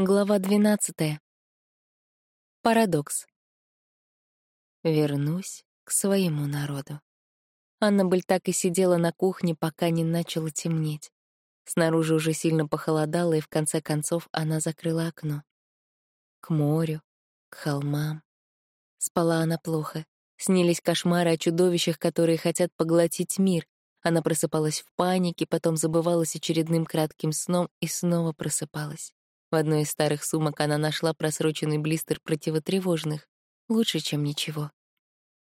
Глава 12. Парадокс. Вернусь к своему народу. Аннабель так и сидела на кухне, пока не начало темнеть. Снаружи уже сильно похолодало, и в конце концов она закрыла окно. К морю, к холмам. Спала она плохо. Снились кошмары о чудовищах, которые хотят поглотить мир. Она просыпалась в панике, потом забывалась очередным кратким сном и снова просыпалась. В одной из старых сумок она нашла просроченный блистер противотревожных. Лучше, чем ничего.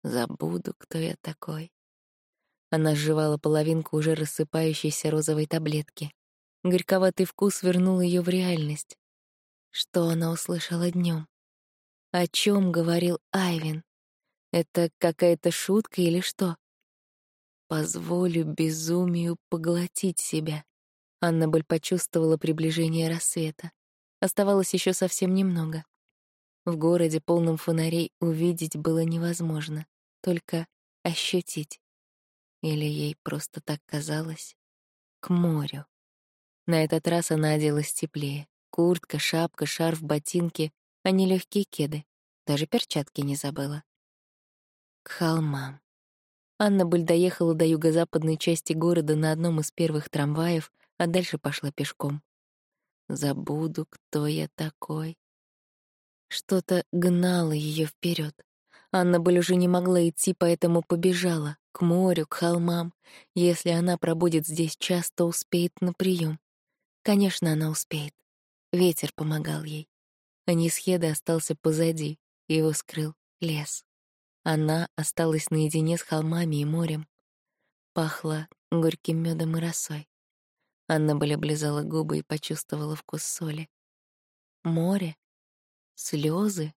Забуду, кто я такой. Она сживала половинку уже рассыпающейся розовой таблетки. Горьковатый вкус вернул ее в реальность. Что она услышала днем? О чем говорил Айвин? Это какая-то шутка или что? Позволю безумию поглотить себя. Аннабель почувствовала приближение рассвета. Оставалось еще совсем немного. В городе, полном фонарей, увидеть было невозможно, только ощутить. Или ей просто так казалось? К морю. На этот раз она оделась теплее. Куртка, шапка, шарф, ботинки, а не легкие кеды. Даже перчатки не забыла. К холмам. Анна Буль доехала до юго-западной части города на одном из первых трамваев, а дальше пошла пешком. Забуду, кто я такой. Что-то гнало ее вперед. Анна Боль уже не могла идти, поэтому побежала к морю, к холмам. Если она пробудет здесь час, то успеет на прием. Конечно, она успеет. Ветер помогал ей. Анисхеда остался позади, его скрыл лес. Она осталась наедине с холмами и морем. Пахло горьким медом и росой. Анна были облизала губы и почувствовала вкус соли. Море? Слезы?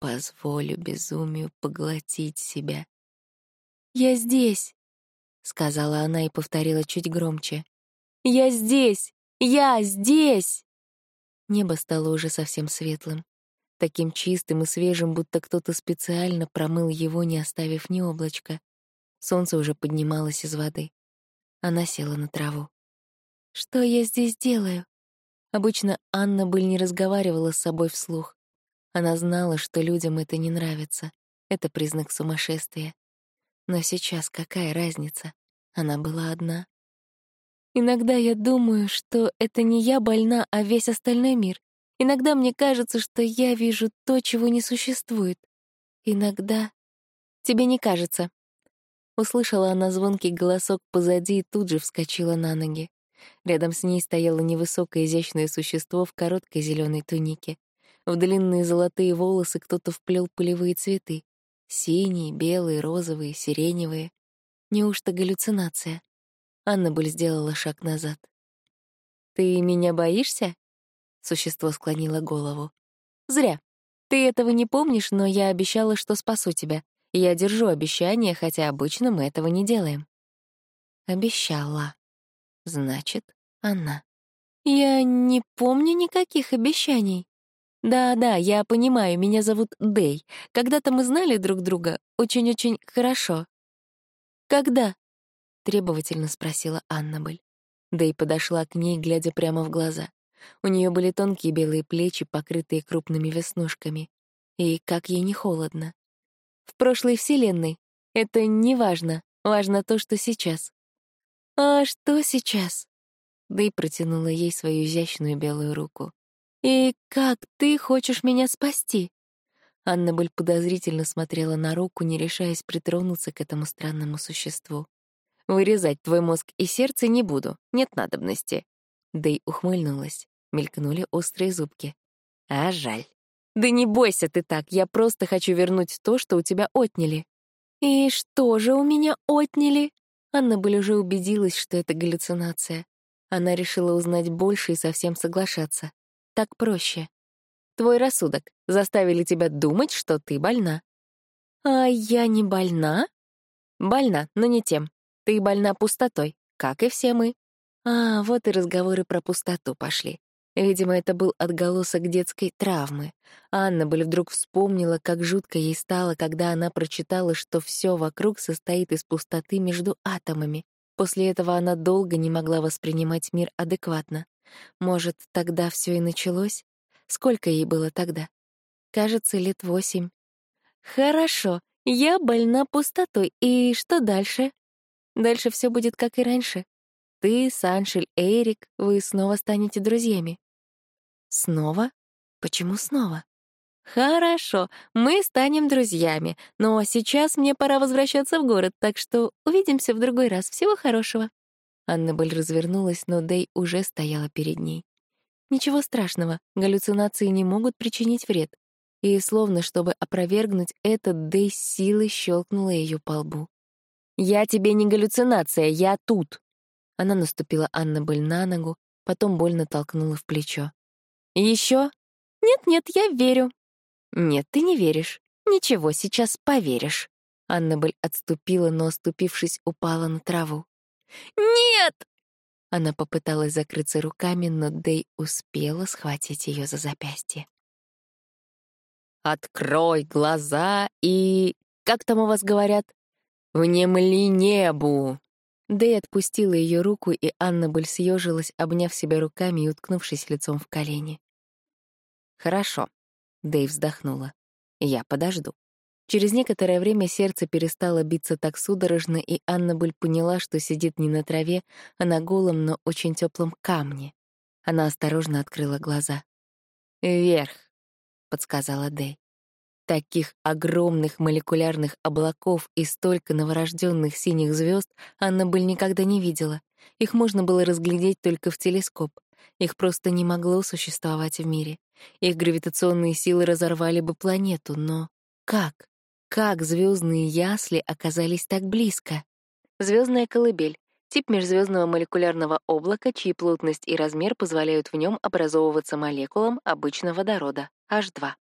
Позволю безумию поглотить себя. «Я здесь!» — сказала она и повторила чуть громче. «Я здесь! Я здесь!» Небо стало уже совсем светлым, таким чистым и свежим, будто кто-то специально промыл его, не оставив ни облачка. Солнце уже поднималось из воды. Она села на траву. Что я здесь делаю? Обычно Анна Быль не разговаривала с собой вслух. Она знала, что людям это не нравится. Это признак сумасшествия. Но сейчас какая разница? Она была одна. Иногда я думаю, что это не я больна, а весь остальной мир. Иногда мне кажется, что я вижу то, чего не существует. Иногда... Тебе не кажется. Услышала она звонкий голосок позади и тут же вскочила на ноги. Рядом с ней стояло невысокое изящное существо в короткой зеленой тунике. В длинные золотые волосы кто-то вплел полевые цветы. Синие, белые, розовые, сиреневые. Неужто галлюцинация? Анна Буль сделала шаг назад. «Ты меня боишься?» Существо склонило голову. «Зря. Ты этого не помнишь, но я обещала, что спасу тебя. Я держу обещание, хотя обычно мы этого не делаем». «Обещала», Значит, она. Я не помню никаких обещаний. Да-да, я понимаю, меня зовут Дэй. Когда-то мы знали друг друга очень-очень хорошо. Когда? Требовательно спросила Аннабель. Дэй подошла к ней, глядя прямо в глаза. У нее были тонкие белые плечи, покрытые крупными веснушками. И как ей не холодно. В прошлой вселенной. Это не важно. Важно то, что сейчас. «А что сейчас?» Дэй протянула ей свою изящную белую руку. «И как ты хочешь меня спасти?» Аннабель подозрительно смотрела на руку, не решаясь притронуться к этому странному существу. «Вырезать твой мозг и сердце не буду, нет надобности». Дэй ухмыльнулась, мелькнули острые зубки. «А жаль». «Да не бойся ты так, я просто хочу вернуть то, что у тебя отняли». «И что же у меня отняли?» Анна Бель уже убедилась, что это галлюцинация. Она решила узнать больше и совсем соглашаться. Так проще. Твой рассудок заставили тебя думать, что ты больна. А я не больна? Больна, но не тем. Ты больна пустотой, как и все мы. А, вот и разговоры про пустоту пошли. Видимо, это был отголосок детской травмы. Анна Бель вдруг вспомнила, как жутко ей стало, когда она прочитала, что все вокруг состоит из пустоты между атомами. После этого она долго не могла воспринимать мир адекватно. Может, тогда все и началось? Сколько ей было тогда? Кажется, лет восемь. Хорошо, я больна пустотой. И что дальше? Дальше все будет как и раньше. Ты, Саншель, Эрик, вы снова станете друзьями. Снова? Почему снова? Хорошо, мы станем друзьями, но сейчас мне пора возвращаться в город, так что увидимся в другой раз. Всего хорошего. Аннабель развернулась, но Дэй уже стояла перед ней. Ничего страшного, галлюцинации не могут причинить вред. И словно чтобы опровергнуть это, Дэй силой щелкнула ее по лбу. «Я тебе не галлюцинация, я тут!» Она наступила Аннабель на ногу, потом больно толкнула в плечо. «Еще?» «Нет-нет, я верю». «Нет, ты не веришь. Ничего, сейчас поверишь». Аннабель отступила, но, оступившись, упала на траву. «Нет!» Она попыталась закрыться руками, но Дэй успела схватить ее за запястье. «Открой глаза и... Как там у вас говорят? Внемли небу!» Дэй отпустила ее руку, и Аннабель съежилась, обняв себя руками и уткнувшись лицом в колени. «Хорошо», — Дэй вздохнула. «Я подожду». Через некоторое время сердце перестало биться так судорожно, и Аннабель поняла, что сидит не на траве, а на голом, но очень теплом камне. Она осторожно открыла глаза. «Вверх», — подсказала Дэй. Таких огромных молекулярных облаков и столько новорожденных синих звезд Аннабель никогда не видела. Их можно было разглядеть только в телескоп. Их просто не могло существовать в мире. Их гравитационные силы разорвали бы планету, но как? Как звездные ясли оказались так близко? Звездная колыбель — тип межзвездного молекулярного облака, чьи плотность и размер позволяют в нем образовываться молекулам обычно водорода, H2.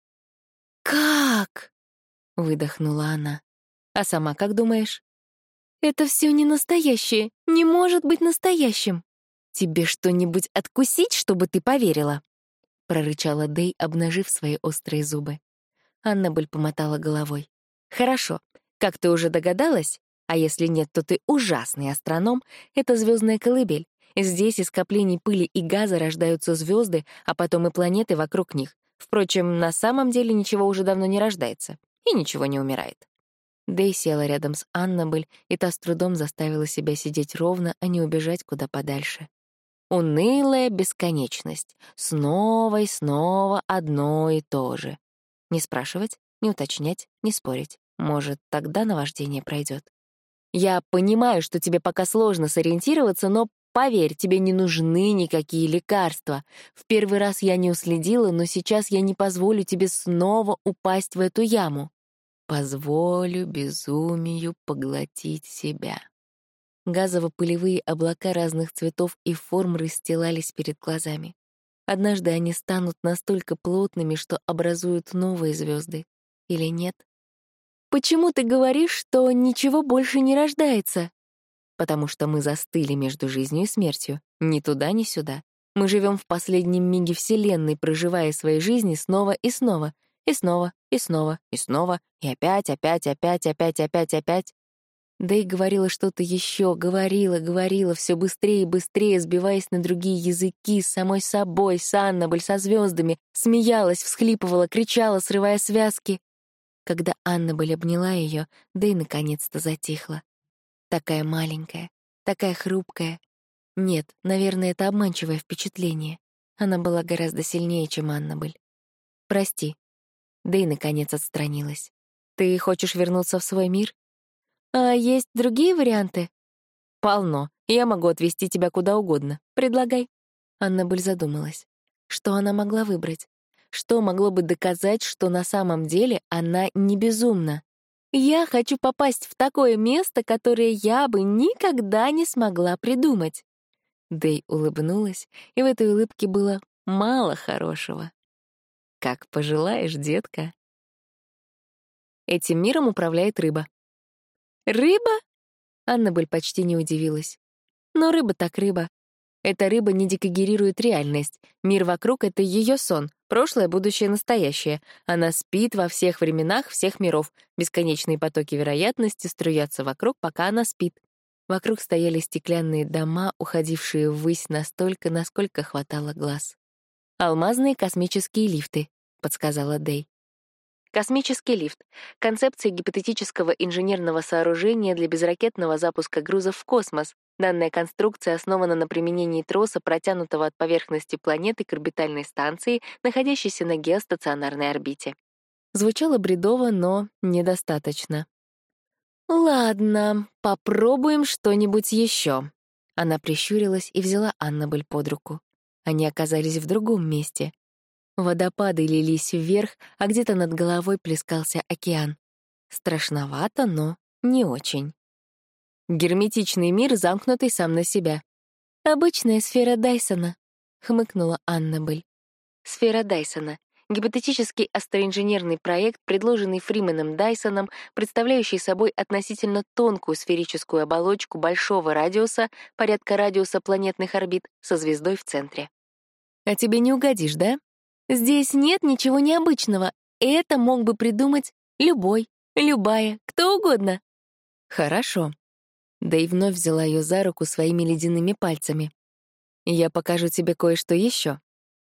«Как?» — выдохнула она. «А сама как думаешь?» «Это все не настоящее, не может быть настоящим!» «Тебе что-нибудь откусить, чтобы ты поверила?» — прорычала Дэй, обнажив свои острые зубы. Аннабель помотала головой. Хорошо, как ты уже догадалась, а если нет, то ты ужасный астроном, это звездная колыбель. Здесь из скоплений пыли и газа рождаются звезды, а потом и планеты вокруг них. Впрочем, на самом деле ничего уже давно не рождается и ничего не умирает. Дэй села рядом с Аннабель, и та с трудом заставила себя сидеть ровно, а не убежать куда подальше. Унылая бесконечность. Снова и снова одно и то же. Не спрашивать, не уточнять, не спорить. Может, тогда наваждение пройдет. Я понимаю, что тебе пока сложно сориентироваться, но поверь, тебе не нужны никакие лекарства. В первый раз я не уследила, но сейчас я не позволю тебе снова упасть в эту яму. Позволю безумию поглотить себя. Газово-пылевые облака разных цветов и форм расстилались перед глазами. Однажды они станут настолько плотными, что образуют новые звезды. Или нет? Почему ты говоришь, что ничего больше не рождается? Потому что мы застыли между жизнью и смертью, ни туда, ни сюда. Мы живем в последнем миге Вселенной, проживая свои жизни снова и снова, и снова, и снова, и снова, и опять, опять, опять, опять, опять, опять. Да и говорила что-то еще, говорила, говорила, все быстрее и быстрее, сбиваясь на другие языки, с самой собой, с Аннабель, со звездами, смеялась, всхлипывала, кричала, срывая связки. Когда Анна Бель обняла ее, Дэй наконец-то затихла. Такая маленькая, такая хрупкая. Нет, наверное, это обманчивое впечатление. Она была гораздо сильнее, чем Анна Бель. «Прости». Дэй наконец отстранилась. «Ты хочешь вернуться в свой мир?» «А есть другие варианты?» «Полно. Я могу отвезти тебя куда угодно. Предлагай». Анна Бель задумалась. Что она могла выбрать? Что могло бы доказать, что на самом деле она не безумна? Я хочу попасть в такое место, которое я бы никогда не смогла придумать. Дэй улыбнулась, и в этой улыбке было мало хорошего. Как пожелаешь, детка. Этим миром управляет рыба. Рыба? Аннабель почти не удивилась. Но рыба так рыба. Эта рыба не декогерирует реальность. Мир вокруг — это ее сон, прошлое, будущее, настоящее. Она спит во всех временах всех миров. Бесконечные потоки вероятности струятся вокруг, пока она спит. Вокруг стояли стеклянные дома, уходившие ввысь настолько, насколько хватало глаз. «Алмазные космические лифты», — подсказала Дэй. Космический лифт — концепция гипотетического инженерного сооружения для безракетного запуска грузов в космос. Данная конструкция основана на применении троса, протянутого от поверхности планеты к орбитальной станции, находящейся на геостационарной орбите. Звучало бредово, но недостаточно. «Ладно, попробуем что-нибудь еще». Она прищурилась и взяла Аннабель под руку. Они оказались в другом месте. Водопады лились вверх, а где-то над головой плескался океан. Страшновато, но не очень. Герметичный мир, замкнутый сам на себя. «Обычная сфера Дайсона», — хмыкнула Аннабель. Сфера Дайсона гипотетический астроинженерный проект, предложенный Фрименом Дайсоном, представляющий собой относительно тонкую сферическую оболочку большого радиуса, порядка радиуса планетных орбит, со звездой в центре. «А тебе не угодишь, да?» «Здесь нет ничего необычного. Это мог бы придумать любой, любая, кто угодно». «Хорошо». Да и вновь взяла ее за руку своими ледяными пальцами. «Я покажу тебе кое-что еще.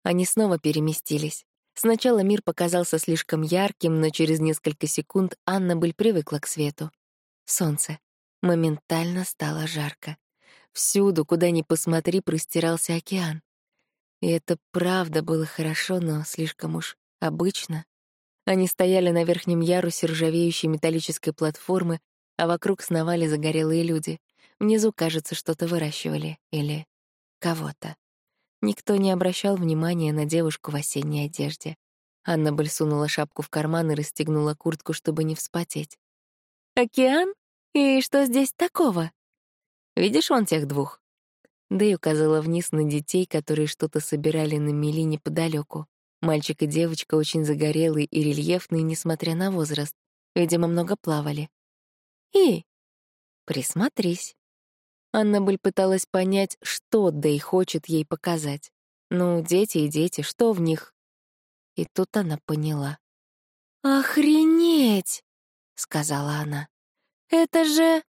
Они снова переместились. Сначала мир показался слишком ярким, но через несколько секунд Аннабель привыкла к свету. Солнце. Моментально стало жарко. Всюду, куда ни посмотри, простирался океан. И это правда было хорошо, но слишком уж обычно. Они стояли на верхнем ярусе ржавеющей металлической платформы, а вокруг сновали загорелые люди. Внизу, кажется, что-то выращивали или кого-то. Никто не обращал внимания на девушку в осенней одежде. Анна сунула шапку в карман и расстегнула куртку, чтобы не вспотеть. «Океан? И что здесь такого?» «Видишь вон тех двух?» Дэй указала вниз на детей, которые что-то собирали на мели неподалеку. Мальчик и девочка очень загорелые и рельефные, несмотря на возраст. Видимо, много плавали. «И?» «Присмотрись». Аннабель пыталась понять, что Дэй хочет ей показать. Ну, дети и дети, что в них? И тут она поняла. «Охренеть!» — сказала она. «Это же...»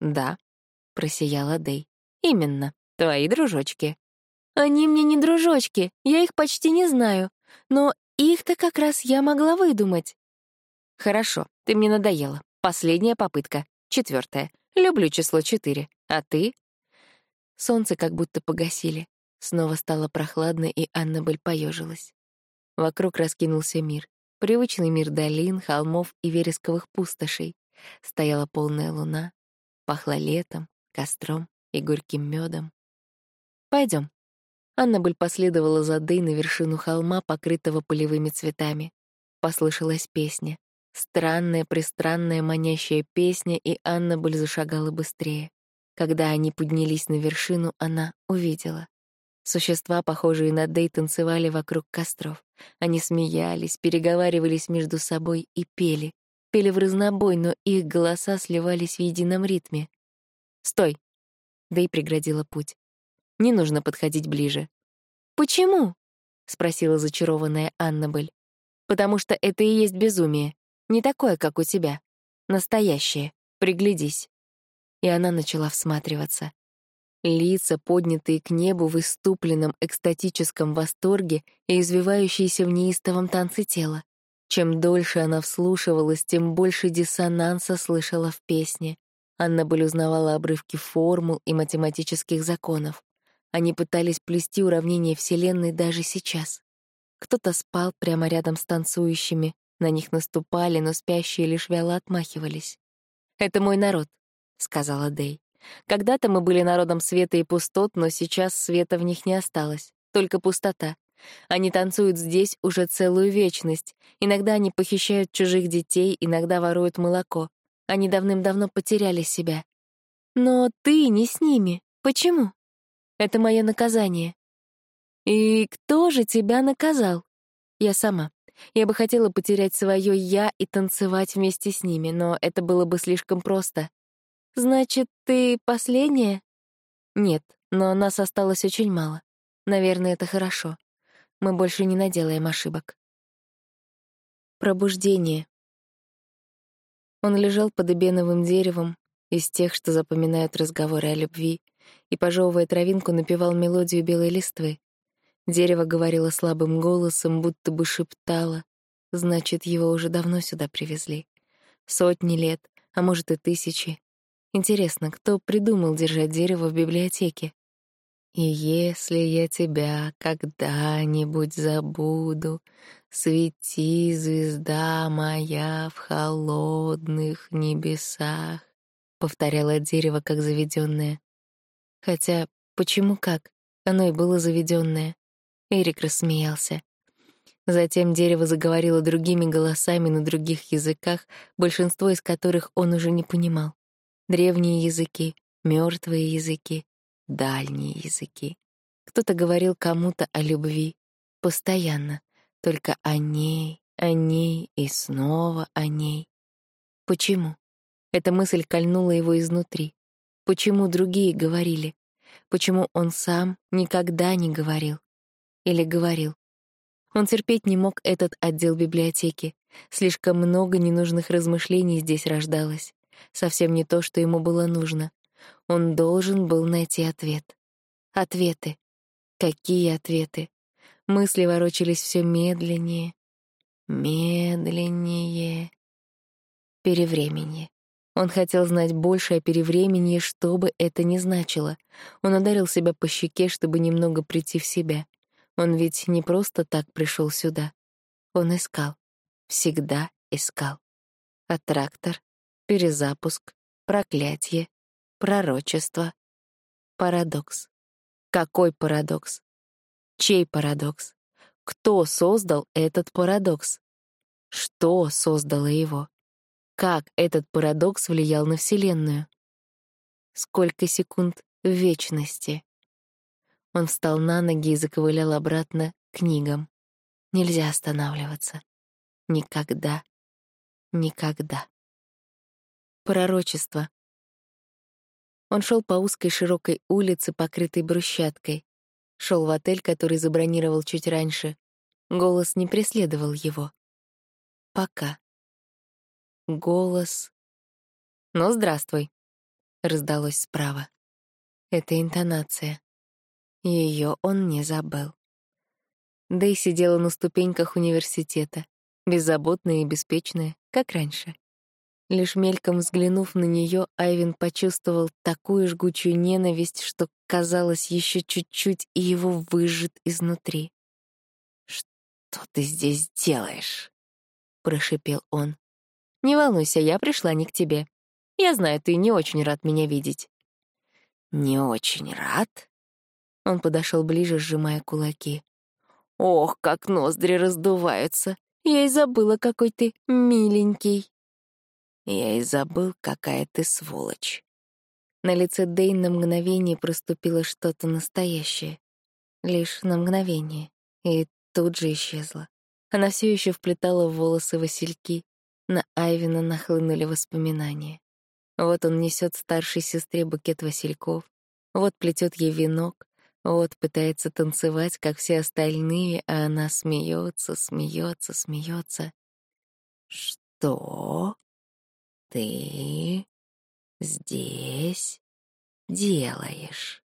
«Да», — просияла Дэй. «Именно, твои дружочки». «Они мне не дружочки, я их почти не знаю, но их-то как раз я могла выдумать». «Хорошо, ты мне надоела. Последняя попытка. Четвертая. Люблю число четыре. А ты? Солнце как будто погасили. Снова стало прохладно, и Аннабель поежилась. Вокруг раскинулся мир. Привычный мир долин, холмов и вересковых пустошей. Стояла полная луна. Пахло летом, костром и горьким медом. Пойдем. Аннабель последовала за Дэй на вершину холма, покрытого полевыми цветами. Послышалась песня. Странная, пристранная, манящая песня, и Аннабель зашагала быстрее. Когда они поднялись на вершину, она увидела. Существа, похожие на Дэй, танцевали вокруг костров. Они смеялись, переговаривались между собой и пели. Пели в разнобой, но их голоса сливались в едином ритме. «Стой!» — Дэй преградила путь. «Не нужно подходить ближе». «Почему?» — спросила зачарованная Аннабель. «Потому что это и есть безумие. Не такое, как у тебя. Настоящее. Приглядись» и она начала всматриваться. Лица, поднятые к небу в иступленном экстатическом восторге и извивающиеся в неистовом танце тела. Чем дольше она вслушивалась, тем больше диссонанса слышала в песне. Анна Боль узнавала обрывки формул и математических законов. Они пытались плести уравнение Вселенной даже сейчас. Кто-то спал прямо рядом с танцующими, на них наступали, но спящие лишь вяло отмахивались. «Это мой народ. — сказала Дэй. «Когда-то мы были народом света и пустот, но сейчас света в них не осталось, только пустота. Они танцуют здесь уже целую вечность. Иногда они похищают чужих детей, иногда воруют молоко. Они давным-давно потеряли себя. Но ты не с ними. Почему? Это мое наказание. И кто же тебя наказал? Я сама. Я бы хотела потерять свое «я» и танцевать вместе с ними, но это было бы слишком просто. «Значит, ты последняя?» «Нет, но нас осталось очень мало. Наверное, это хорошо. Мы больше не наделаем ошибок». Пробуждение. Он лежал под эбеновым деревом, из тех, что запоминают разговоры о любви, и, пожевывая травинку, напевал мелодию белой листвы. Дерево говорило слабым голосом, будто бы шептало. Значит, его уже давно сюда привезли. Сотни лет, а может и тысячи. Интересно, кто придумал держать дерево в библиотеке? И если я тебя когда-нибудь забуду, Свети, звезда моя, в холодных небесах, — повторяло дерево, как заведенное. Хотя, почему как? Оно и было заведенное. Эрик рассмеялся. Затем дерево заговорило другими голосами на других языках, большинство из которых он уже не понимал. Древние языки, мертвые языки, дальние языки. Кто-то говорил кому-то о любви. Постоянно. Только о ней, о ней и снова о ней. Почему? Эта мысль кольнула его изнутри. Почему другие говорили? Почему он сам никогда не говорил? Или говорил? Он терпеть не мог этот отдел библиотеки. Слишком много ненужных размышлений здесь рождалось. Совсем не то, что ему было нужно. Он должен был найти ответ. Ответы. Какие ответы? Мысли ворочались все медленнее, медленнее. Перевременье. Он хотел знать больше о перевременье, что бы это ни значило. Он ударил себя по щеке, чтобы немного прийти в себя. Он ведь не просто так пришел сюда. Он искал. Всегда искал. А трактор, перезапуск, проклятие, пророчество. Парадокс. Какой парадокс? Чей парадокс? Кто создал этот парадокс? Что создало его? Как этот парадокс влиял на Вселенную? Сколько секунд в вечности? Он встал на ноги и заковылял обратно к книгам. Нельзя останавливаться. Никогда. Никогда. Пророчество. Он шел по узкой широкой улице, покрытой брусчаткой. Шел в отель, который забронировал чуть раньше. Голос не преследовал его. Пока. Голос. «Ну, здравствуй», — раздалось справа. Это интонация. Ее он не забыл. Дэй сидела на ступеньках университета, беззаботная и беспечная, как раньше. Лишь мельком взглянув на нее, Айвин почувствовал такую жгучую ненависть, что, казалось, еще чуть-чуть, и его выжжет изнутри. «Что ты здесь делаешь?» — прошипел он. «Не волнуйся, я пришла не к тебе. Я знаю, ты не очень рад меня видеть». «Не очень рад?» Он подошел ближе, сжимая кулаки. «Ох, как ноздри раздуваются! Я и забыла, какой ты миленький!» Я и забыл, какая ты сволочь. На лице Дейн на мгновение проступило что-то настоящее. Лишь на мгновение. И тут же исчезло. Она все еще вплетала в волосы васильки. На Айвина нахлынули воспоминания. Вот он несет старшей сестре букет васильков, вот плетет ей венок, вот пытается танцевать, как все остальные, а она смеется, смеется, смеется. Что ты здесь делаешь?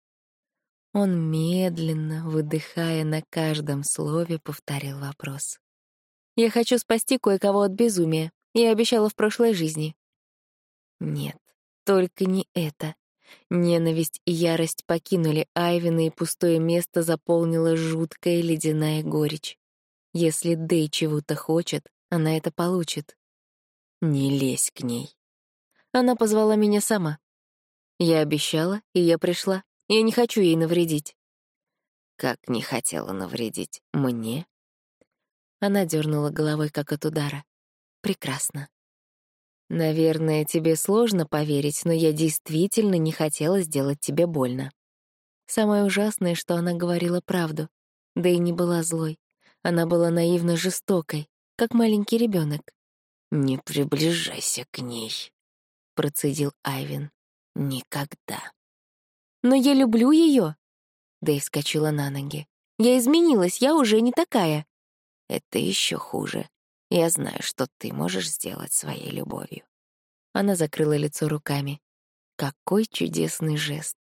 Он медленно, выдыхая на каждом слове, повторил вопрос. «Я хочу спасти кое-кого от безумия. Я обещала в прошлой жизни». Нет, только не это. Ненависть и ярость покинули Айвина, и пустое место заполнила жуткая ледяная горечь. Если Дэй чего-то хочет, она это получит. Не лезь к ней. Она позвала меня сама. Я обещала, и я пришла. Я не хочу ей навредить. Как не хотела навредить мне? Она дернула головой, как от удара. Прекрасно. Наверное, тебе сложно поверить, но я действительно не хотела сделать тебе больно. Самое ужасное, что она говорила правду. Да и не была злой. Она была наивно жестокой, как маленький ребенок. «Не приближайся к ней», — процедил Айвин. «Никогда». «Но я люблю ее. Дэй вскочила на ноги. «Я изменилась, я уже не такая». «Это еще хуже. Я знаю, что ты можешь сделать своей любовью. Она закрыла лицо руками. Какой чудесный жест.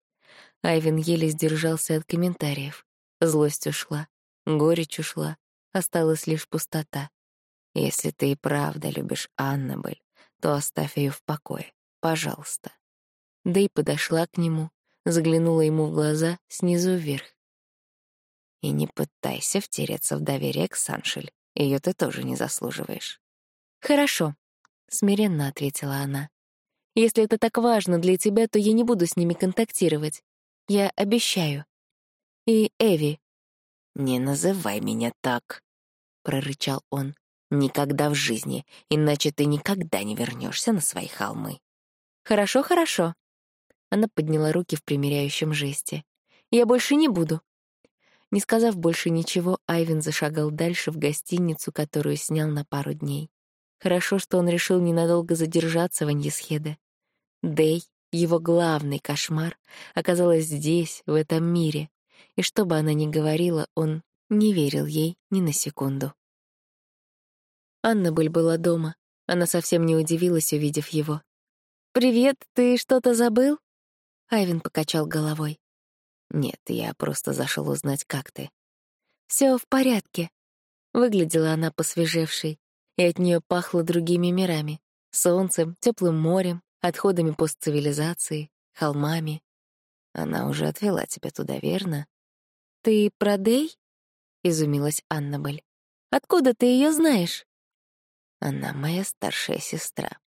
Айвен еле сдержался от комментариев. Злость ушла, горечь ушла, осталась лишь пустота. Если ты и правда любишь Аннабель, то оставь ее в покое, пожалуйста. Дэй подошла к нему, заглянула ему в глаза снизу вверх. И не пытайся втереться в доверие к Саншель. Ее ты тоже не заслуживаешь. Хорошо, смиренно ответила она. Если это так важно для тебя, то я не буду с ними контактировать. Я обещаю. И Эви. Не называй меня так, прорычал он. Никогда в жизни, иначе ты никогда не вернешься на свои холмы. Хорошо, хорошо. Она подняла руки в примиряющем жесте. Я больше не буду. Не сказав больше ничего, Айвен зашагал дальше в гостиницу, которую снял на пару дней. Хорошо, что он решил ненадолго задержаться в Аньесхеде. Дэй, его главный кошмар, оказалась здесь, в этом мире, и что бы она ни говорила, он не верил ей ни на секунду. Аннабель была дома. Она совсем не удивилась, увидев его. «Привет, ты что-то забыл?» Айвен покачал головой. «Нет, я просто зашел узнать, как ты». Все в порядке». Выглядела она посвежевшей, и от нее пахло другими мирами — солнцем, теплым морем, отходами постцивилизации, холмами. Она уже отвела тебя туда, верно? «Ты про Дэй?» — изумилась Аннабель. «Откуда ты ее знаешь?» «Она моя старшая сестра».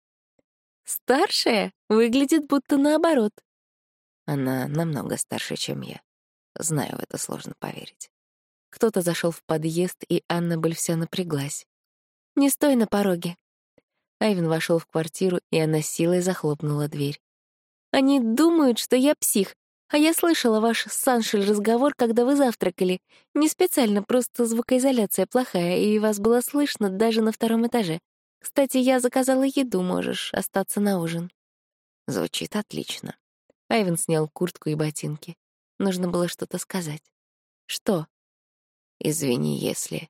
«Старшая? Выглядит будто наоборот». Она намного старше, чем я. Знаю, в это сложно поверить. Кто-то зашел в подъезд, и Аннабель вся напряглась. «Не стой на пороге». Айвен вошел в квартиру, и она силой захлопнула дверь. «Они думают, что я псих, а я слышала ваш с Саншель разговор, когда вы завтракали. Не специально, просто звукоизоляция плохая, и вас было слышно даже на втором этаже. Кстати, я заказала еду, можешь остаться на ужин». Звучит отлично. Айвен снял куртку и ботинки. Нужно было что-то сказать. Что? Извини, если...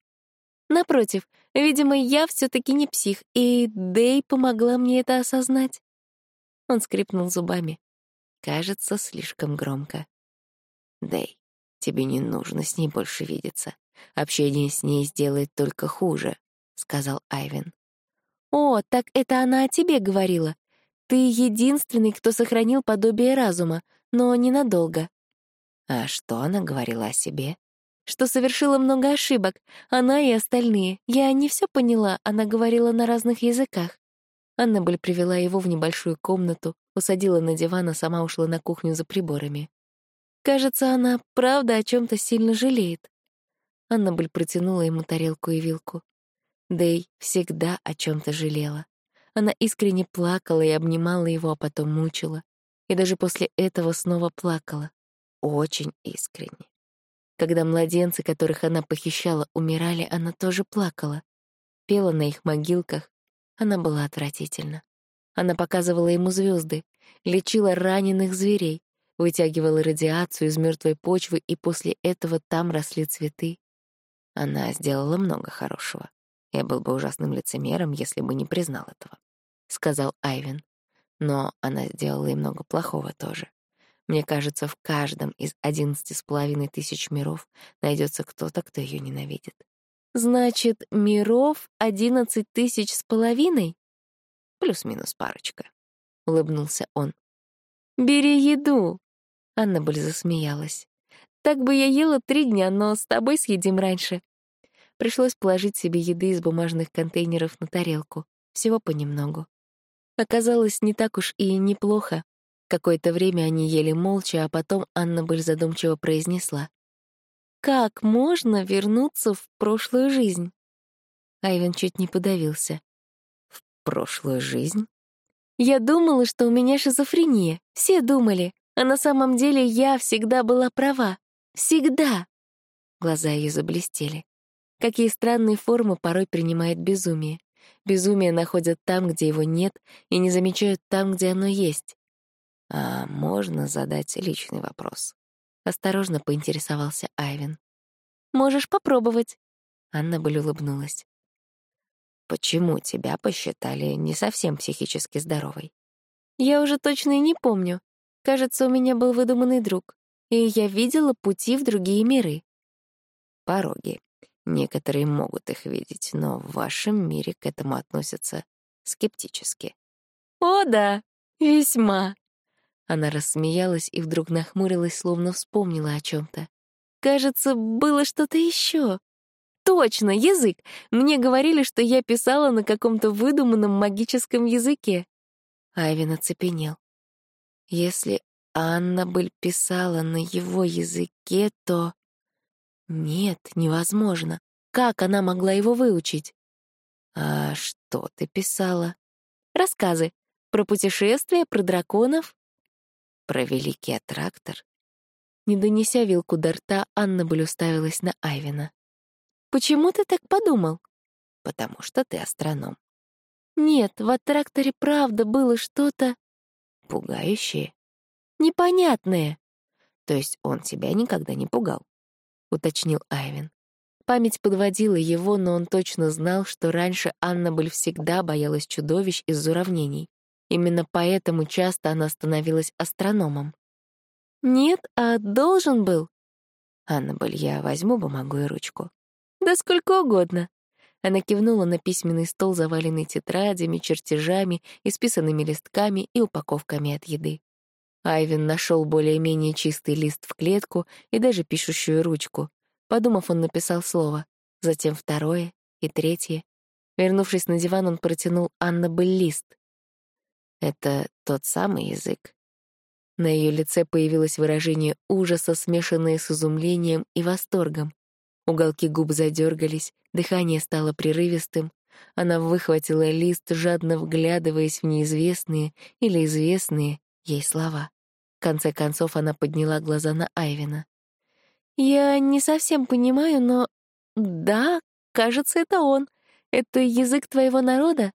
Напротив, видимо, я все таки не псих, и Дэй помогла мне это осознать. Он скрипнул зубами. Кажется, слишком громко. Дэй, тебе не нужно с ней больше видеться. Общение с ней сделает только хуже, — сказал Айвен. «О, так это она о тебе говорила. Ты единственный, кто сохранил подобие разума, но ненадолго. А что она говорила о себе? Что совершила много ошибок, она и остальные. Я не все поняла, она говорила на разных языках. Аннабель привела его в небольшую комнату, усадила на диван, а сама ушла на кухню за приборами. Кажется, она правда о чем то сильно жалеет. Аннабель протянула ему тарелку и вилку. Дэй всегда о чем то жалела. Она искренне плакала и обнимала его, а потом мучила. И даже после этого снова плакала. Очень искренне. Когда младенцы, которых она похищала, умирали, она тоже плакала. Пела на их могилках. Она была отвратительна. Она показывала ему звезды, лечила раненых зверей, вытягивала радиацию из мертвой почвы, и после этого там росли цветы. Она сделала много хорошего. Я был бы ужасным лицемером, если бы не признал этого, — сказал Айвен. Но она сделала и много плохого тоже. Мне кажется, в каждом из одиннадцати с половиной тысяч миров найдется кто-то, кто ее ненавидит. Значит, миров одиннадцать тысяч с половиной? Плюс-минус парочка, — улыбнулся он. «Бери еду!» Аннабель засмеялась. «Так бы я ела три дня, но с тобой съедим раньше. Пришлось положить себе еды из бумажных контейнеров на тарелку. Всего понемногу. Оказалось, не так уж и неплохо. Какое-то время они ели молча, а потом Аннабель задумчиво произнесла. «Как можно вернуться в прошлую жизнь?» Айвен чуть не подавился. «В прошлую жизнь?» «Я думала, что у меня шизофрения. Все думали. А на самом деле я всегда была права. Всегда!» Глаза ее заблестели. Какие странные формы порой принимает безумие. Безумие находят там, где его нет, и не замечают там, где оно есть. А можно задать личный вопрос? Осторожно поинтересовался Айвен. Можешь попробовать. Анна Боль улыбнулась. Почему тебя посчитали не совсем психически здоровой? Я уже точно и не помню. Кажется, у меня был выдуманный друг, и я видела пути в другие миры. Пороги. Некоторые могут их видеть, но в вашем мире к этому относятся скептически. «О, да, весьма». Она рассмеялась и вдруг нахмурилась, словно вспомнила о чем то Кажется, было что-то еще. Точно, язык. Мне говорили, что я писала на каком-то выдуманном магическом языке. Айвин оцепенел. Если Аннабель писала на его языке, то... Нет, невозможно. Как она могла его выучить? А что ты писала? Рассказы. Про путешествия, про драконов. Про великий аттрактор. Не донеся вилку до рта, Аннабель уставилась на Айвина. «Почему ты так подумал?» «Потому что ты астроном». «Нет, в аттракторе правда было что-то...» «Пугающее?» «Непонятное». «То есть он тебя никогда не пугал?» — уточнил Айвин. Память подводила его, но он точно знал, что раньше Аннабель всегда боялась чудовищ из уравнений. Именно поэтому часто она становилась астрономом. «Нет, а должен был?» «Аннабель, я возьму бумагу и ручку». «Да сколько угодно». Она кивнула на письменный стол, заваленный тетрадями, чертежами, исписанными листками и упаковками от еды. Айвин нашел более-менее чистый лист в клетку и даже пишущую ручку. Подумав, он написал слово, затем второе и третье. Вернувшись на диван, он протянул Аннабель лист. «Это тот самый язык?» На ее лице появилось выражение ужаса, смешанное с изумлением и восторгом. Уголки губ задергались, дыхание стало прерывистым. Она выхватила лист, жадно вглядываясь в неизвестные или известные ей слова. В конце концов она подняла глаза на Айвина. «Я не совсем понимаю, но... Да, кажется, это он. Это язык твоего народа?»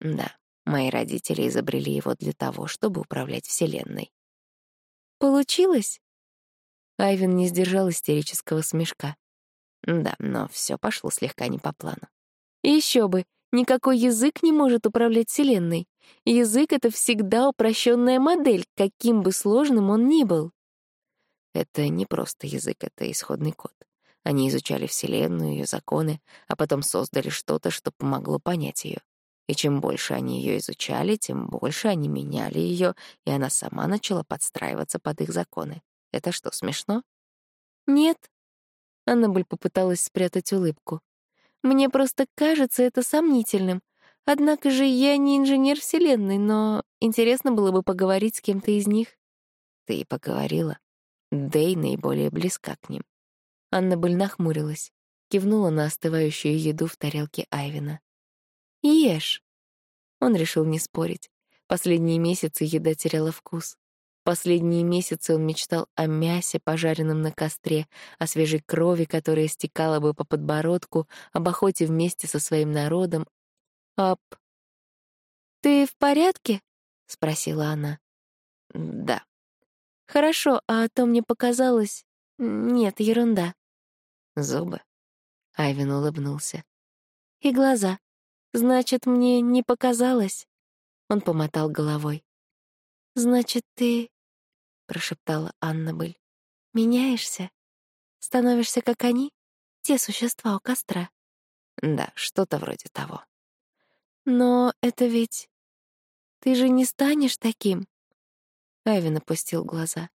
«Да, Мои родители изобрели его для того, чтобы управлять Вселенной. Получилось? Айвен не сдержал истерического смешка. Да, но все пошло слегка не по плану. Еще бы, никакой язык не может управлять Вселенной. Язык — это всегда упрощенная модель, каким бы сложным он ни был. Это не просто язык, это исходный код. Они изучали Вселенную, ее законы, а потом создали что-то, что помогло понять ее. И чем больше они ее изучали, тем больше они меняли ее, и она сама начала подстраиваться под их законы. Это что, смешно? Нет. Аннабель попыталась спрятать улыбку. Мне просто кажется это сомнительным. Однако же я не инженер Вселенной, но интересно было бы поговорить с кем-то из них. Ты и поговорила. Дэй наиболее близка к ним. Аннабель нахмурилась, кивнула на остывающую еду в тарелке Айвина. Ешь. Он решил не спорить. Последние месяцы еда теряла вкус. Последние месяцы он мечтал о мясе, пожаренном на костре, о свежей крови, которая стекала бы по подбородку, об охоте вместе со своим народом. «Ап, ты в порядке?» — спросила она. «Да». «Хорошо, а то мне показалось...» «Нет, ерунда». «Зубы?» — Айвин улыбнулся. «И глаза. Значит, мне не показалось? Он помотал головой. Значит, ты, прошептала Аннабель, меняешься? Становишься как они, те существа у костра? Да, что-то вроде того. Но это ведь... Ты же не станешь таким? Айвин опустил глаза.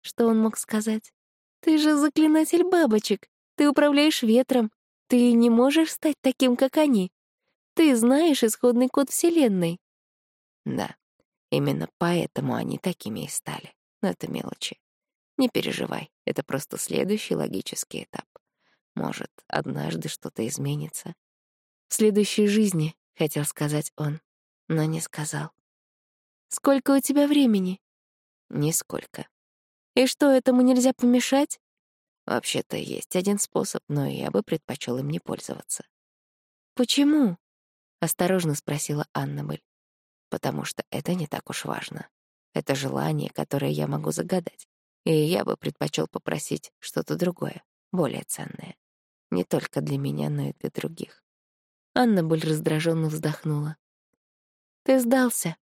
Что он мог сказать? Ты же заклинатель бабочек. Ты управляешь ветром. Ты не можешь стать таким, как они. Ты знаешь исходный код Вселенной. Да, именно поэтому они такими и стали. Но это мелочи. Не переживай, это просто следующий логический этап. Может, однажды что-то изменится. В следующей жизни, хотел сказать он, но не сказал. Сколько у тебя времени? Нисколько. И что, этому нельзя помешать? Вообще-то есть один способ, но я бы предпочел им не пользоваться. Почему? Осторожно спросила Аннабель. Потому что это не так уж важно. Это желание, которое я могу загадать. И я бы предпочел попросить что-то другое, более ценное. Не только для меня, но и для других. Аннабель раздраженно вздохнула. «Ты сдался?»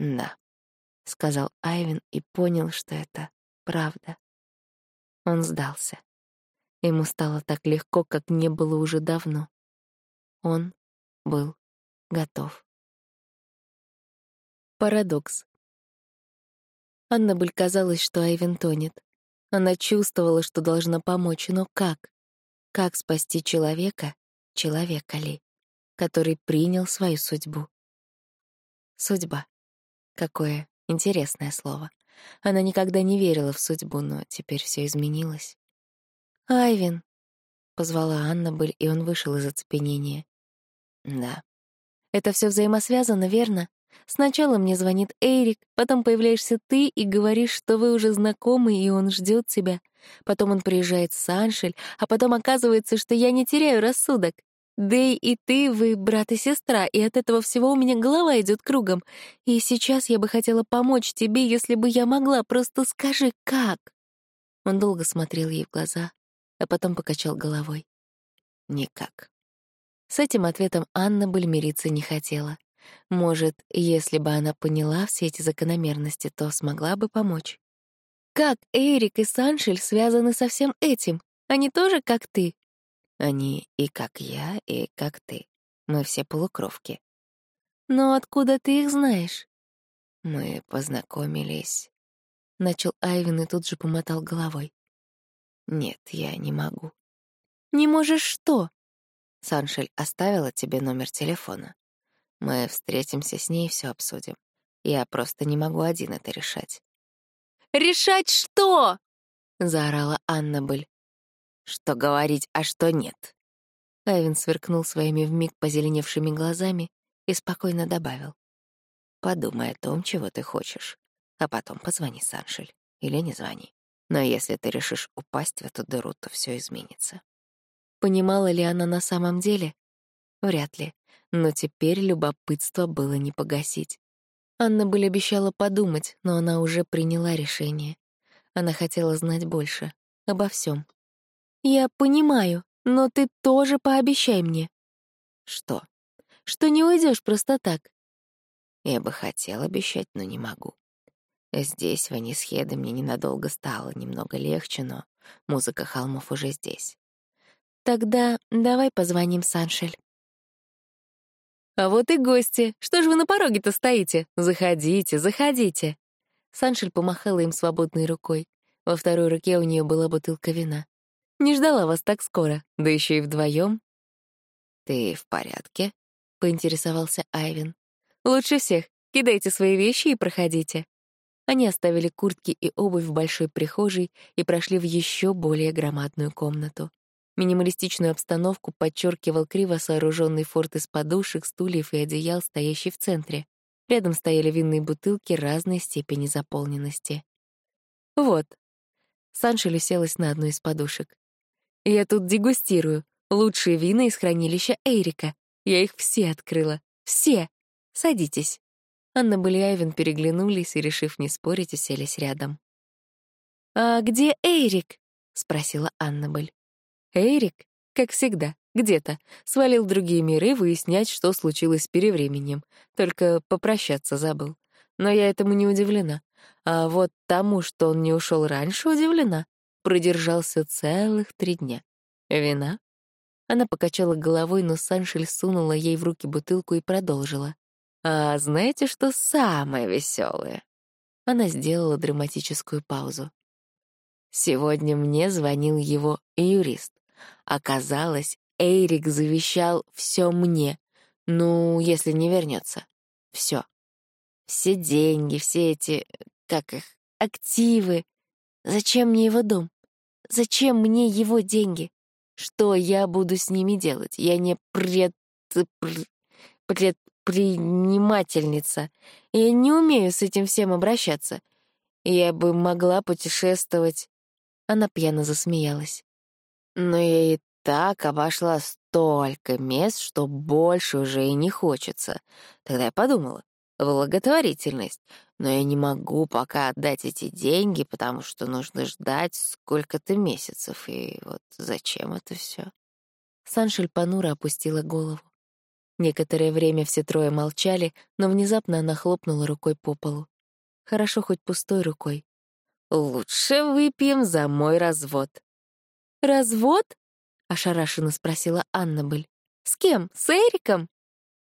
«Да». — сказал Айвин и понял, что это правда. Он сдался. Ему стало так легко, как не было уже давно. Он был готов. Парадокс. Аннабель казалось, что Айвен тонет. Она чувствовала, что должна помочь, но как? Как спасти человека, человека ли, который принял свою судьбу? Судьба. Какое интересное слово. Она никогда не верила в судьбу, но теперь все изменилось. «Айвин!» — позвала Аннабель, и он вышел из оцепенения. «Да». «Это все взаимосвязано, верно? Сначала мне звонит Эрик, потом появляешься ты и говоришь, что вы уже знакомы, и он ждет тебя. Потом он приезжает с Аншель, а потом оказывается, что я не теряю рассудок. Дэй и ты, вы брат и сестра, и от этого всего у меня голова идет кругом. И сейчас я бы хотела помочь тебе, если бы я могла, просто скажи, как?» Он долго смотрел ей в глаза, а потом покачал головой. «Никак». С этим ответом Анна Бель мириться не хотела. Может, если бы она поняла все эти закономерности, то смогла бы помочь. «Как Эрик и Саншель связаны со всем этим? Они тоже как ты?» Они и как я, и как ты. Мы все полукровки. Но откуда ты их знаешь? Мы познакомились. Начал Айвин и тут же помотал головой. Нет, я не могу. Не можешь что? Саншель оставила тебе номер телефона. Мы встретимся с ней и все обсудим. Я просто не могу один это решать. «Решать что?» — заорала Аннабель. Что говорить, а что нет. Айвин сверкнул своими вмиг позеленевшими глазами и спокойно добавил. Подумай о том, чего ты хочешь, а потом позвони Саншель или не звони. Но если ты решишь упасть в эту дыру, то все изменится. Понимала ли она на самом деле? Вряд ли. Но теперь любопытство было не погасить. Анна бы обещала подумать, но она уже приняла решение. Она хотела знать больше. Обо всем. «Я понимаю, но ты тоже пообещай мне». «Что?» «Что не уйдешь просто так». «Я бы хотел обещать, но не могу. Здесь, в Анисхеде, мне ненадолго стало немного легче, но музыка холмов уже здесь». «Тогда давай позвоним Саншель». «А вот и гости. Что ж вы на пороге-то стоите? Заходите, заходите». Саншель помахала им свободной рукой. Во второй руке у нее была бутылка вина. Не ждала вас так скоро, да еще и вдвоем. «Ты в порядке?» — поинтересовался Айвин. «Лучше всех. Кидайте свои вещи и проходите». Они оставили куртки и обувь в большой прихожей и прошли в еще более громадную комнату. Минималистичную обстановку подчеркивал криво сооруженный форт из подушек, стульев и одеял, стоящий в центре. Рядом стояли винные бутылки разной степени заполненности. «Вот». Саншель уселась на одну из подушек. Я тут дегустирую. Лучшие вина из хранилища Эрика. Я их все открыла. Все. Садитесь». Анна Айвен переглянулись и, решив не спорить, уселись рядом. «А где Эрик?» — спросила Аннабель. «Эрик, как всегда, где-то. Свалил другие миры выяснять, что случилось с перевременем. Только попрощаться забыл. Но я этому не удивлена. А вот тому, что он не ушел раньше, удивлена. Продержался целых три дня. Вина? Она покачала головой, но Саншель сунула ей в руки бутылку и продолжила. «А знаете, что самое веселое? Она сделала драматическую паузу. Сегодня мне звонил его юрист. Оказалось, Эрик завещал все мне. Ну, если не вернется. Все. Все деньги, все эти, как их, активы. Зачем мне его дом? Зачем мне его деньги? Что я буду с ними делать? Я не пред... предпринимательница. Я не умею с этим всем обращаться. Я бы могла путешествовать. Она пьяно засмеялась. Но я и так обошла столько мест, что больше уже и не хочется. Тогда я подумала, благотворительность но я не могу пока отдать эти деньги, потому что нужно ждать сколько-то месяцев, и вот зачем это все? Саншель понуро опустила голову. Некоторое время все трое молчали, но внезапно она хлопнула рукой по полу. Хорошо хоть пустой рукой. «Лучше выпьем за мой развод». «Развод?» — ошарашенно спросила Аннабель. «С кем? С Эриком?»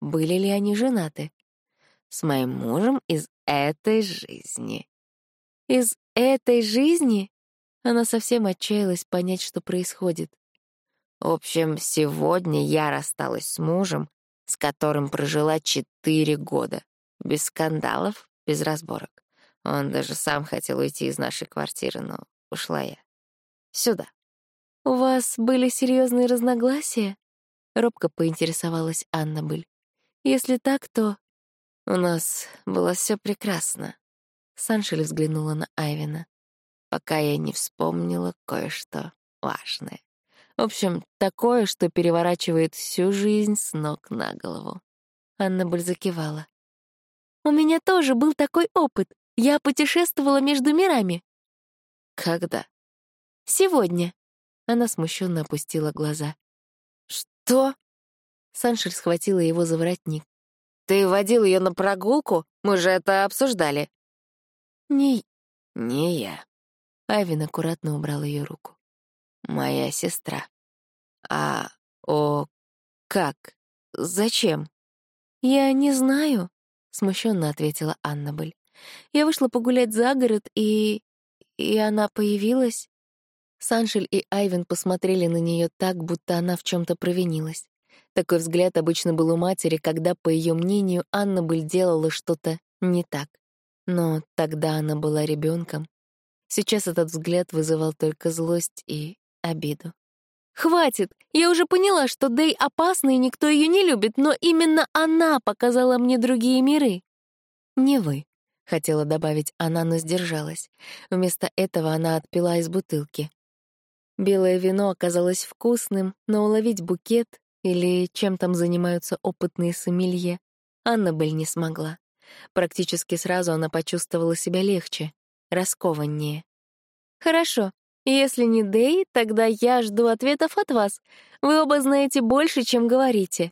Были ли они женаты? «С моим мужем из этой жизни». «Из этой жизни?» Она совсем отчаялась понять, что происходит. В общем, сегодня я рассталась с мужем, с которым прожила четыре года. Без скандалов, без разборок. Он даже сам хотел уйти из нашей квартиры, но ушла я. Сюда. «У вас были серьезные разногласия?» — робко поинтересовалась Аннабель. «Если так, то...» «У нас было все прекрасно». Саншель взглянула на Айвина. «Пока я не вспомнила кое-что важное. В общем, такое, что переворачивает всю жизнь с ног на голову». Аннабель закивала. «У меня тоже был такой опыт. Я путешествовала между мирами. Когда? Сегодня. Она смущенно опустила глаза. Что? Саншель схватила его за воротник. Ты водил ее на прогулку? Мы же это обсуждали. Не... Не я. Айвин аккуратно убрал ее руку. Моя сестра. А... О... Как? Зачем? Я не знаю, смущенно ответила Аннабель. Я вышла погулять за город, и... и она появилась. Саншель и Айвен посмотрели на нее так, будто она в чем то провинилась. Такой взгляд обычно был у матери, когда, по ее мнению, Анна Быль делала что-то не так. Но тогда она была ребенком. Сейчас этот взгляд вызывал только злость и обиду. «Хватит! Я уже поняла, что Дэй опасна и никто ее не любит, но именно она показала мне другие миры. Не вы. Хотела добавить она, но сдержалась. Вместо этого она отпила из бутылки. Белое вино оказалось вкусным, но уловить букет или чем там занимаются опытные сомелье Аннабель не смогла. Практически сразу она почувствовала себя легче, раскованнее. «Хорошо. Если не Дэй, тогда я жду ответов от вас. Вы оба знаете больше, чем говорите».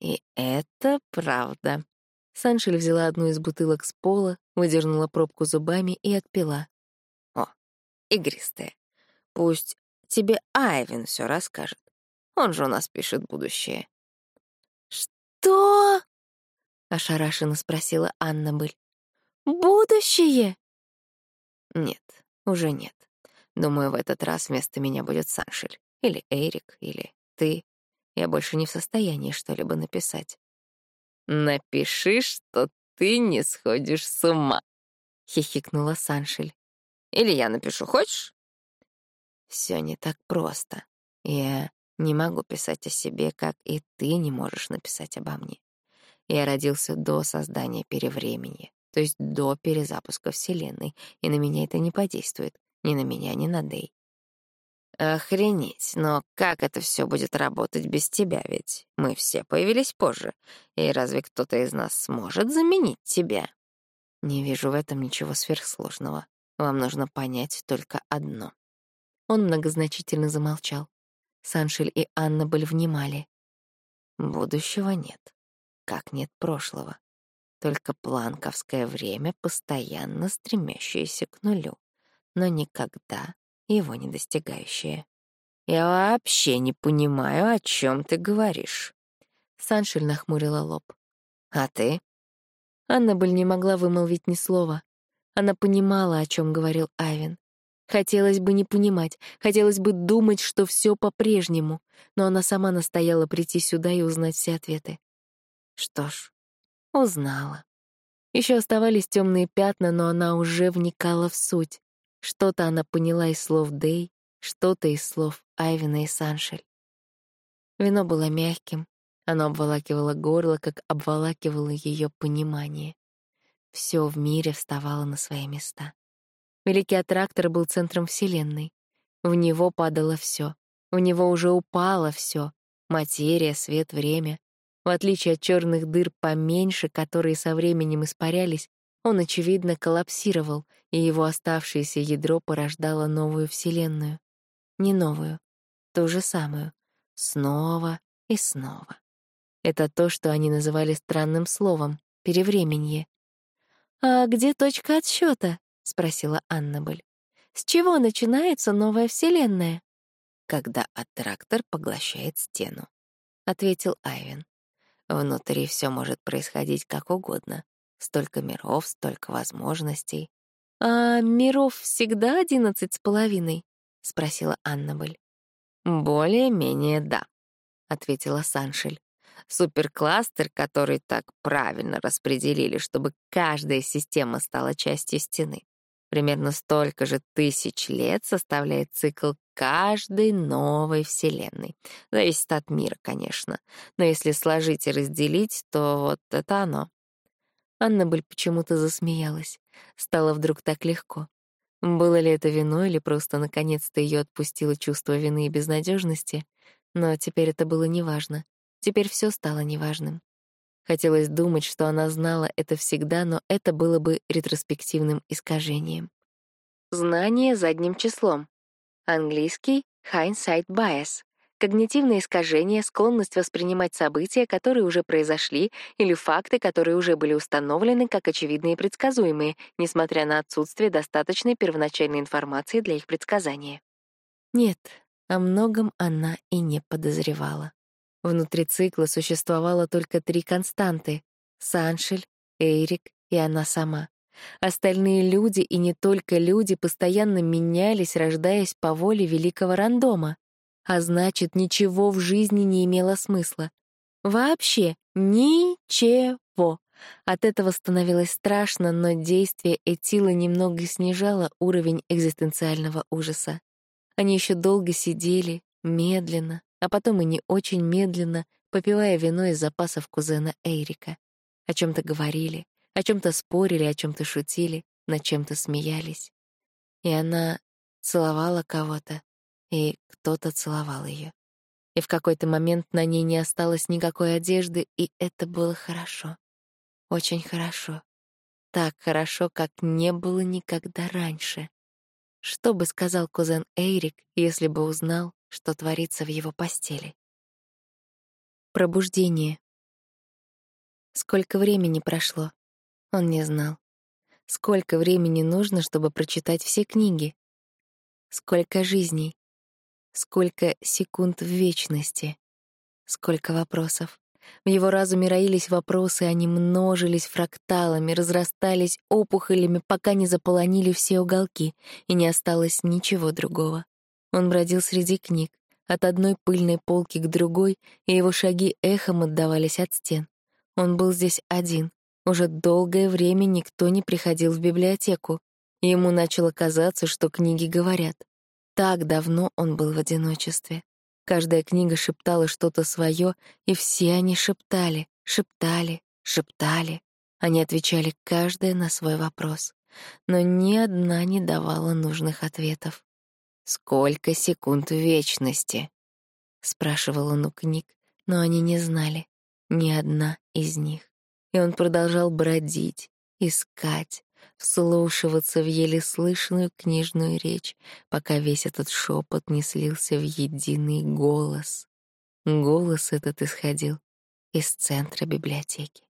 «И это правда», Саншель взяла одну из бутылок с пола, выдернула пробку зубами и отпила. «О, игристая. Пусть тебе Айвин все расскажет. Он же у нас пишет будущее». «Что?» — ошарашенно спросила Аннабель. «Будущее?» «Нет, уже нет. Думаю, в этот раз вместо меня будет Саншель. Или Эрик, или ты. Я больше не в состоянии что-либо написать. «Напиши, что ты не сходишь с ума», — хихикнула Саншель. «Или я напишу, хочешь?» Все не так просто. Я не могу писать о себе, как и ты не можешь написать обо мне. Я родился до создания перевремени, то есть до перезапуска Вселенной, и на меня это не подействует, ни на меня, ни на Дэй. Охренеть, но как это все будет работать без тебя, ведь мы все появились позже, и разве кто-то из нас сможет заменить тебя? Не вижу в этом ничего сверхсложного. Вам нужно понять только одно. Он многозначительно замолчал. Саншель и Аннабель внимали. Будущего нет, как нет прошлого. Только планковское время, постоянно стремящееся к нулю, но никогда его не достигающее. «Я вообще не понимаю, о чем ты говоришь». Саншель нахмурила лоб. «А ты?» Аннабель не могла вымолвить ни слова. Она понимала, о чем говорил Айвен. Хотелось бы не понимать, хотелось бы думать, что все по-прежнему, но она сама настояла прийти сюда и узнать все ответы. Что ж, узнала. Еще оставались темные пятна, но она уже вникала в суть. Что-то она поняла из слов Дэй, что-то из слов Айвина и Саншель. Вино было мягким, оно обволакивало горло, как обволакивало ее понимание. Все в мире вставало на свои места. Великий аттрактор был центром Вселенной. В него падало все. В него уже упало все: материя, свет, время. В отличие от черных дыр поменьше, которые со временем испарялись, он, очевидно, коллапсировал, и его оставшееся ядро порождало новую Вселенную. Не новую, ту же самую. Снова и снова. Это то, что они называли странным словом — перевременье. «А где точка отсчета? Спросила Аннабель. «С чего начинается новая вселенная?» «Когда аттрактор поглощает стену», — ответил Айвен. «Внутри все может происходить как угодно. Столько миров, столько возможностей». «А миров всегда одиннадцать с половиной?» — спросила Аннабель. «Более-менее да», — ответила Саншель. Суперкластер, который так правильно распределили, чтобы каждая система стала частью стены. Примерно столько же тысяч лет составляет цикл каждой новой вселенной. Зависит от мира, конечно. Но если сложить и разделить, то вот это оно. Аннабель почему-то засмеялась. Стало вдруг так легко. Было ли это вино или просто наконец-то ее отпустило чувство вины и безнадежности? Но теперь это было неважно. Теперь все стало неважным. Хотелось думать, что она знала это всегда, но это было бы ретроспективным искажением. Знание задним числом. Английский hindsight bias. Когнитивное искажение, склонность воспринимать события, которые уже произошли, или факты, которые уже были установлены как очевидные и предсказуемые, несмотря на отсутствие достаточной первоначальной информации для их предсказания. Нет, о многом она и не подозревала. Внутри цикла существовало только три константы — Саншель, Эрик и она сама. Остальные люди, и не только люди, постоянно менялись, рождаясь по воле великого рандома. А значит, ничего в жизни не имело смысла. Вообще ничего. От этого становилось страшно, но действие Этила немного снижало уровень экзистенциального ужаса. Они еще долго сидели, медленно, а потом и не очень медленно, попивая вино из запасов кузена Эрика. О чем то говорили, о чем то спорили, о чем то шутили, над чем-то смеялись. И она целовала кого-то, и кто-то целовал ее. И в какой-то момент на ней не осталось никакой одежды, и это было хорошо. Очень хорошо. Так хорошо, как не было никогда раньше. Что бы сказал кузен Эйрик, если бы узнал, что творится в его постели. Пробуждение. Сколько времени прошло? Он не знал. Сколько времени нужно, чтобы прочитать все книги? Сколько жизней? Сколько секунд в вечности? Сколько вопросов? В его разуме роились вопросы, они множились фракталами, разрастались опухолями, пока не заполонили все уголки, и не осталось ничего другого. Он бродил среди книг, от одной пыльной полки к другой, и его шаги эхом отдавались от стен. Он был здесь один. Уже долгое время никто не приходил в библиотеку. Ему начало казаться, что книги говорят. Так давно он был в одиночестве. Каждая книга шептала что-то свое, и все они шептали, шептали, шептали. Они отвечали каждая на свой вопрос. Но ни одна не давала нужных ответов. «Сколько секунд вечности?» — спрашивал он у книг, но они не знали, ни одна из них. И он продолжал бродить, искать, вслушиваться в еле слышную книжную речь, пока весь этот шепот не слился в единый голос. Голос этот исходил из центра библиотеки.